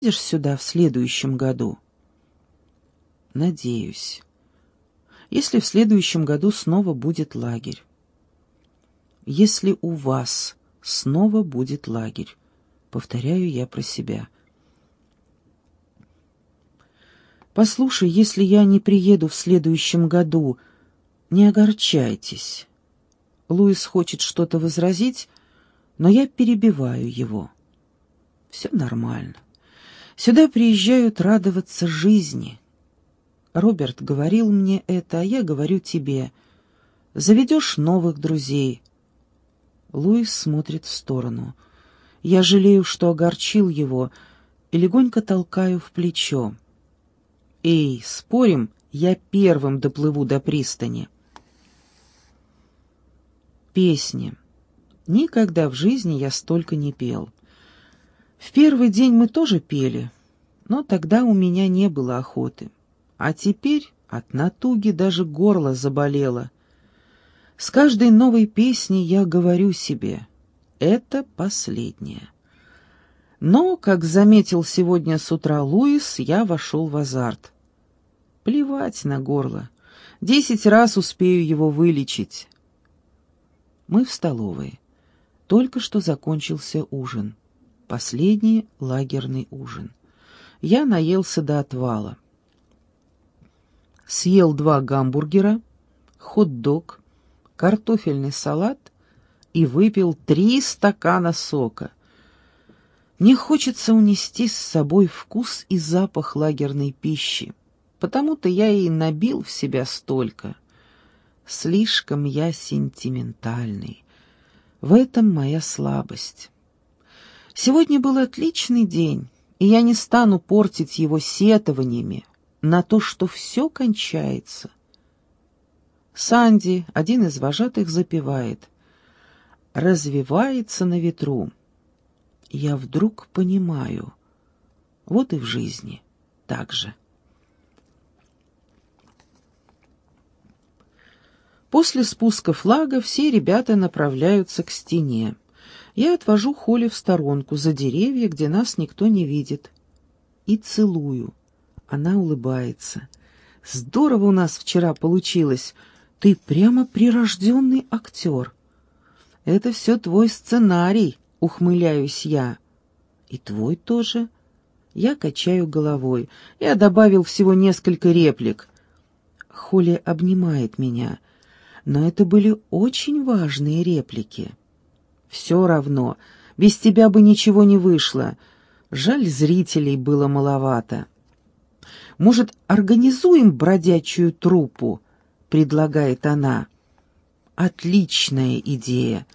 приедешь сюда в следующем году?» «Надеюсь. Если в следующем году снова будет лагерь. Если у вас снова будет лагерь. Повторяю я про себя. Послушай, если я не приеду в следующем году, не огорчайтесь. Луис хочет что-то возразить, но я перебиваю его. Все нормально. Сюда приезжают радоваться жизни. Роберт говорил мне это, а я говорю тебе. Заведешь новых друзей. Луис смотрит в сторону. Я жалею, что огорчил его, и легонько толкаю в плечо. «Эй, спорим, я первым доплыву до пристани». Песни. Никогда в жизни я столько не пел. В первый день мы тоже пели, но тогда у меня не было охоты. А теперь от натуги даже горло заболело. С каждой новой песней я говорю себе «это последняя». Но, как заметил сегодня с утра Луис, я вошел в азарт. Плевать на горло. Десять раз успею его вылечить. Мы в столовой. Только что закончился ужин. Последний лагерный ужин. Я наелся до отвала. Съел два гамбургера, хот-дог, картофельный салат и выпил три стакана сока. Не хочется унести с собой вкус и запах лагерной пищи, потому-то я и набил в себя столько. Слишком я сентиментальный. В этом моя слабость. Сегодня был отличный день, и я не стану портить его сетованиями на то, что все кончается. Санди, один из вожатых, запевает «Развивается на ветру». Я вдруг понимаю, вот и в жизни так же. После спуска флага все ребята направляются к стене. Я отвожу Холли в сторонку, за деревья, где нас никто не видит. И целую. Она улыбается. «Здорово у нас вчера получилось. Ты прямо прирожденный актер». «Это все твой сценарий», — ухмыляюсь я. «И твой тоже?» Я качаю головой. Я добавил всего несколько реплик. Холли обнимает меня. Но это были очень важные реплики. «Все равно. Без тебя бы ничего не вышло. Жаль, зрителей было маловато». «Может, организуем бродячую труппу?» — предлагает она. «Отличная идея!»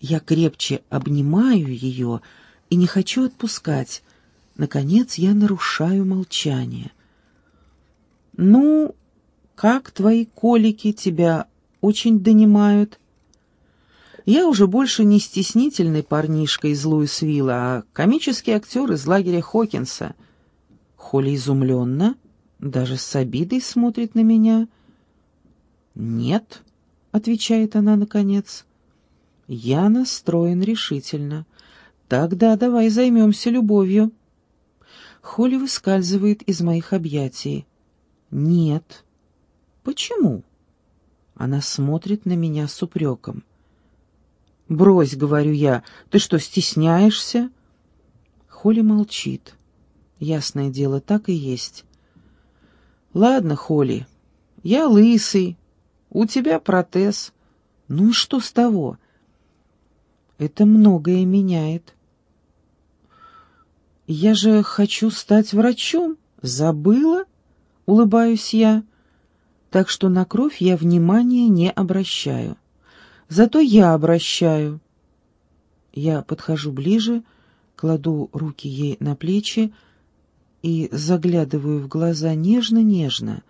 Я крепче обнимаю ее и не хочу отпускать. Наконец я нарушаю молчание. «Ну, как твои колики тебя очень донимают?» Я уже больше не стеснительный парнишка из Луисвилла, а комический актер из лагеря Хокинса. Холли изумленно, даже с обидой смотрит на меня. «Нет», — отвечает она наконец, — «я настроен решительно. Тогда давай займемся любовью». Холли выскальзывает из моих объятий. «Нет». «Почему?» Она смотрит на меня с упреком. «Брось», — говорю я, — «ты что, стесняешься?» Холли молчит. Ясное дело, так и есть. «Ладно, Холли, я лысый, у тебя протез. Ну и что с того?» «Это многое меняет». «Я же хочу стать врачом. Забыла?» — улыбаюсь я. «Так что на кровь я внимания не обращаю». Зато я обращаю. Я подхожу ближе, кладу руки ей на плечи и заглядываю в глаза нежно-нежно.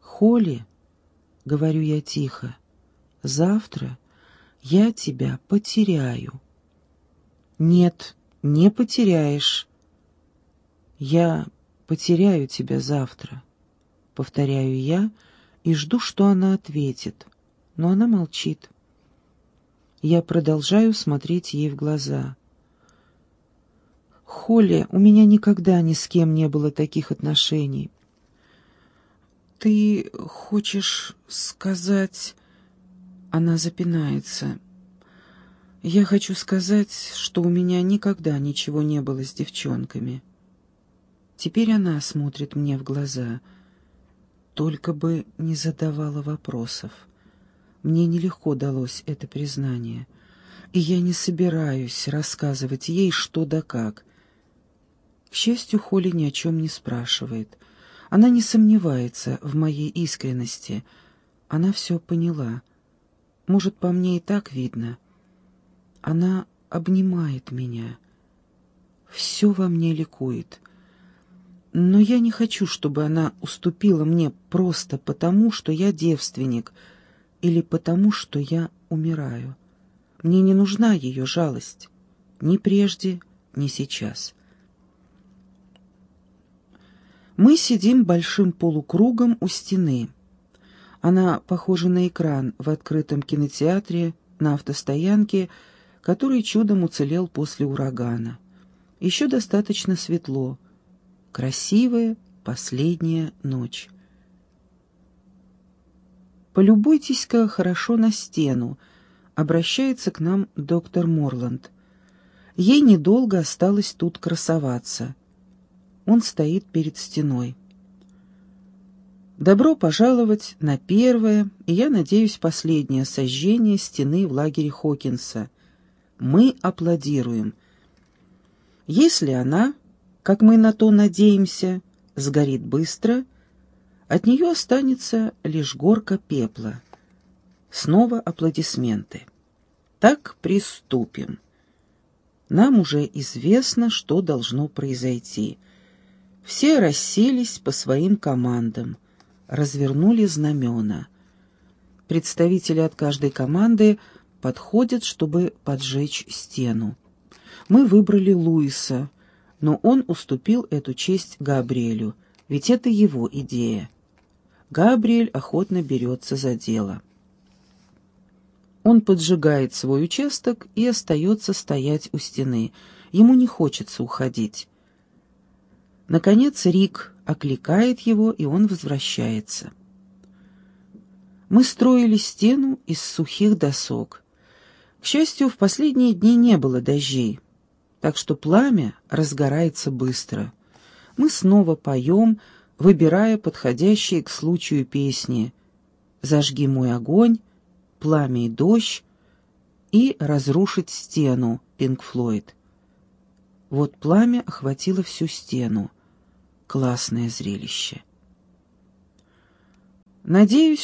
«Холли», — говорю я тихо, — «завтра я тебя потеряю». «Нет, не потеряешь. Я потеряю тебя завтра», — повторяю я и жду, что она ответит но она молчит. Я продолжаю смотреть ей в глаза. Холли, у меня никогда ни с кем не было таких отношений. Ты хочешь сказать... Она запинается. Я хочу сказать, что у меня никогда ничего не было с девчонками. Теперь она смотрит мне в глаза. Только бы не задавала вопросов. Мне нелегко далось это признание. И я не собираюсь рассказывать ей что да как. К счастью, Холли ни о чем не спрашивает. Она не сомневается в моей искренности. Она все поняла. Может, по мне и так видно. Она обнимает меня. Все во мне ликует. Но я не хочу, чтобы она уступила мне просто потому, что я девственник, или потому, что я умираю. Мне не нужна ее жалость. Ни прежде, ни сейчас. Мы сидим большим полукругом у стены. Она похожа на экран в открытом кинотеатре на автостоянке, который чудом уцелел после урагана. Еще достаточно светло. Красивая последняя ночь. «Полюбуйтесь-ка хорошо на стену», — обращается к нам доктор Морланд. Ей недолго осталось тут красоваться. Он стоит перед стеной. Добро пожаловать на первое и, я надеюсь, последнее сожжение стены в лагере Хокинса. Мы аплодируем. Если она, как мы на то надеемся, сгорит быстро, от нее останется лишь горка пепла. Снова аплодисменты. Так приступим. Нам уже известно, что должно произойти. Все расселись по своим командам — развернули знамена. Представители от каждой команды подходят, чтобы поджечь стену. Мы выбрали Луиса, но он уступил эту честь Габриэлю, ведь это его идея. Габриэль охотно берется за дело. Он поджигает свой участок и остается стоять у стены. Ему не хочется уходить. Наконец Рик окликает его, и он возвращается. Мы строили стену из сухих досок. К счастью, в последние дни не было дождей, так что пламя разгорается быстро. Мы снова поем, выбирая подходящие к случаю песни «Зажги мой огонь», «Пламя и дождь» и «Разрушить стену» Пинк Флойд. Вот пламя охватило всю стену. Классное зрелище. Надеюсь,